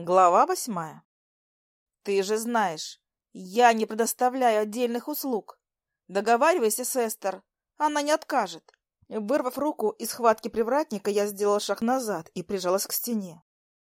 Глава восьмая. Ты же знаешь, я не предоставляю отдельных услуг. Договаривайся с Эстер, она не откажет. Вырвав руку из схватки привратника, я сделала шаг назад и прижалась к стене.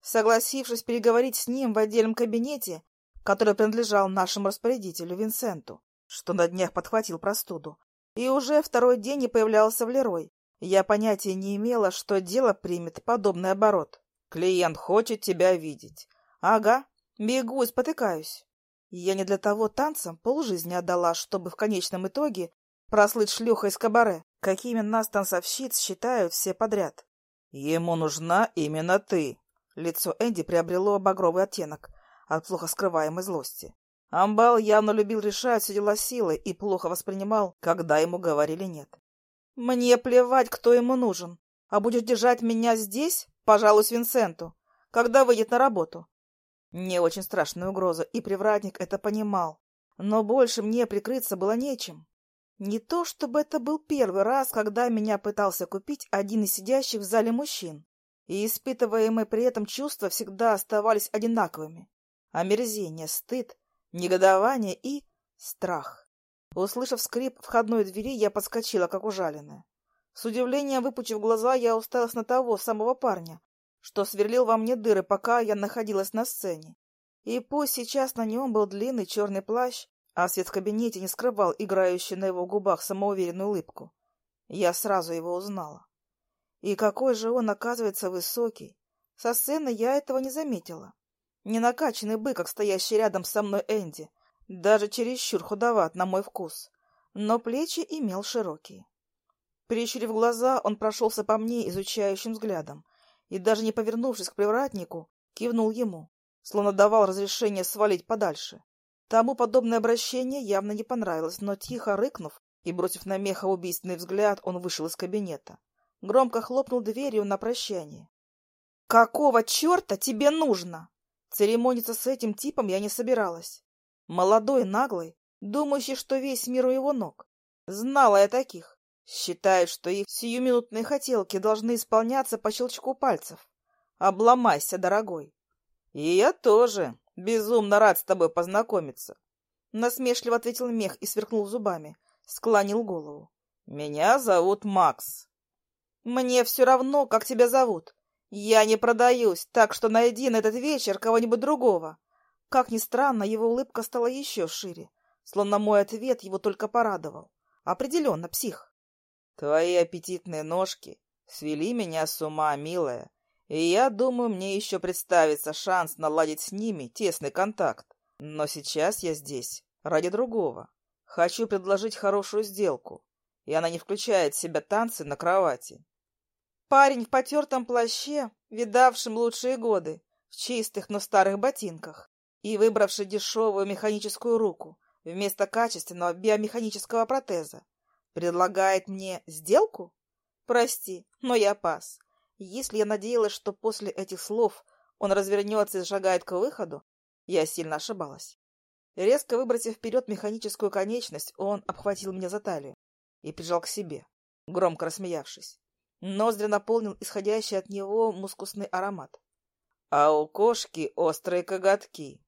Согласившись переговорить с ним в отдельном кабинете, который принадлежал нашему распорядителю Винсенту, что на днях подхватил простуду, и уже второй день не появлялся в Лерой, я понятия не имела, что дело примет подобный оборот. Клиент хочет тебя видеть. Ага, бегу спотыкаюсь. Я не для того танцам полжизни отдала, чтобы в конечном итоге прослыть шлюха из кабаре, какими нас танцовщиц считают все подряд. Ему нужна именно ты. Лицо Энди приобрело багровый оттенок от плохо скрываемой злости. Амбал явно любил решать все дела силой и плохо воспринимал, когда ему говорили «нет». «Мне плевать, кто ему нужен. А будешь держать меня здесь, Пожалуй, Винсенту, когда выйдет на работу. Не очень страшная угроза, и привратник это понимал. Но больше мне прикрыться было нечем. Не то, чтобы это был первый раз, когда меня пытался купить один из сидящих в зале мужчин, и испытываемые при этом чувства всегда оставались одинаковыми. Омерзение, стыд, негодование и страх. Услышав скрип входной двери, я подскочила, как ужаленная. С удивлением выпучив глаза, я уставилась на того самого парня, что сверлил во мне дыры, пока я находилась на сцене. И пусть сейчас на нем был длинный черный плащ, а свет в кабинете не скрывал играющую на его губах самоуверенную улыбку, я сразу его узнала. И какой же он, оказывается, высокий. Со сцены я этого не заметила. Не накачанный бык, как стоящий рядом со мной Энди, даже чересчур худоват на мой вкус, но плечи имел широкие. Прищурив глаза, он прошелся по мне изучающим взглядом и, даже не повернувшись к привратнику, кивнул ему, словно давал разрешение свалить подальше. Тому подобное обращение явно не понравилось, но тихо рыкнув и бросив на меха убийственный взгляд, он вышел из кабинета. Громко хлопнул дверью на прощание. «Какого черта тебе нужно?» Церемониться с этим типом я не собиралась. Молодой, наглый, думающий, что весь мир у его ног. Знала я таких. Считают, что их сиюминутные хотелки должны исполняться по щелчку пальцев. Обломайся, дорогой. И я тоже безумно рад с тобой познакомиться. Насмешливо ответил мех и сверкнул зубами, склонил голову. Меня зовут Макс. Мне все равно, как тебя зовут. Я не продаюсь, так что найди на этот вечер кого-нибудь другого. Как ни странно, его улыбка стала еще шире, словно мой ответ его только порадовал. Определенно, псих. Твои аппетитные ножки свели меня с ума, милая, и я думаю, мне еще представится шанс наладить с ними тесный контакт. Но сейчас я здесь ради другого. Хочу предложить хорошую сделку, и она не включает в себя танцы на кровати. Парень в потертом плаще, видавшем лучшие годы, в чистых, но старых ботинках, и выбравший дешевую механическую руку вместо качественного биомеханического протеза, Предлагает мне сделку? Прости, но я пас. Если я надеялась, что после этих слов он развернется и шагает к выходу, я сильно ошибалась. Резко выбросив вперед механическую конечность, он обхватил меня за талию и прижал к себе, громко рассмеявшись. Ноздри наполнил исходящий от него мускусный аромат. А у кошки острые коготки,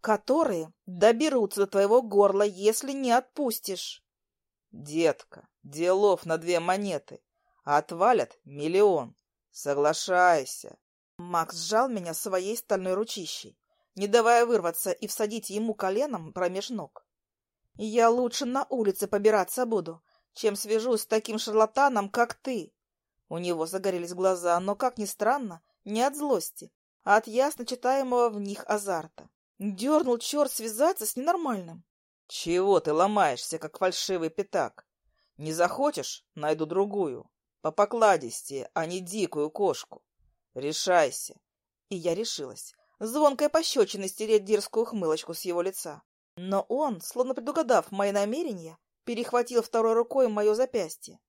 которые доберутся до твоего горла, если не отпустишь. Детка, делов на две монеты, а отвалят миллион. Соглашайся. Макс сжал меня своей стальной ручищей, не давая вырваться и всадить ему коленом промеж ног. Я лучше на улице побираться буду, чем свяжусь с таким шарлатаном, как ты. У него загорелись глаза, но, как ни странно, не от злости, а от ясно читаемого в них азарта. Дернул черт связаться с ненормальным. Чего ты ломаешься, как фальшивый пятак? Не захочешь — найду другую. По покладисти, а не дикую кошку. Решайся. И я решилась. Звонкой пощечиной стереть дерзкую хмылочку с его лица. Но он, словно предугадав мои намерения, перехватил второй рукой мое запястье,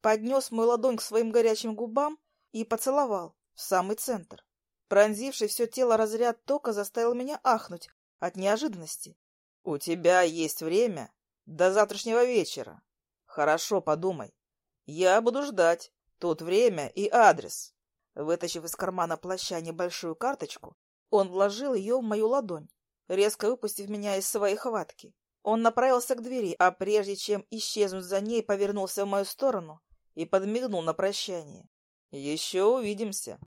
поднес мою ладонь к своим горячим губам и поцеловал в самый центр. Пронзивший все тело разряд тока заставил меня ахнуть от неожиданности. «У тебя есть время до завтрашнего вечера. Хорошо подумай. Я буду ждать. Тут время и адрес». Вытащив из кармана плаща небольшую карточку, Он вложил ее в мою ладонь, резко выпустив меня из своей хватки. Он направился к двери, а прежде чем исчезнуть за ней, повернулся в мою сторону и подмигнул на прощание. «Еще увидимся!»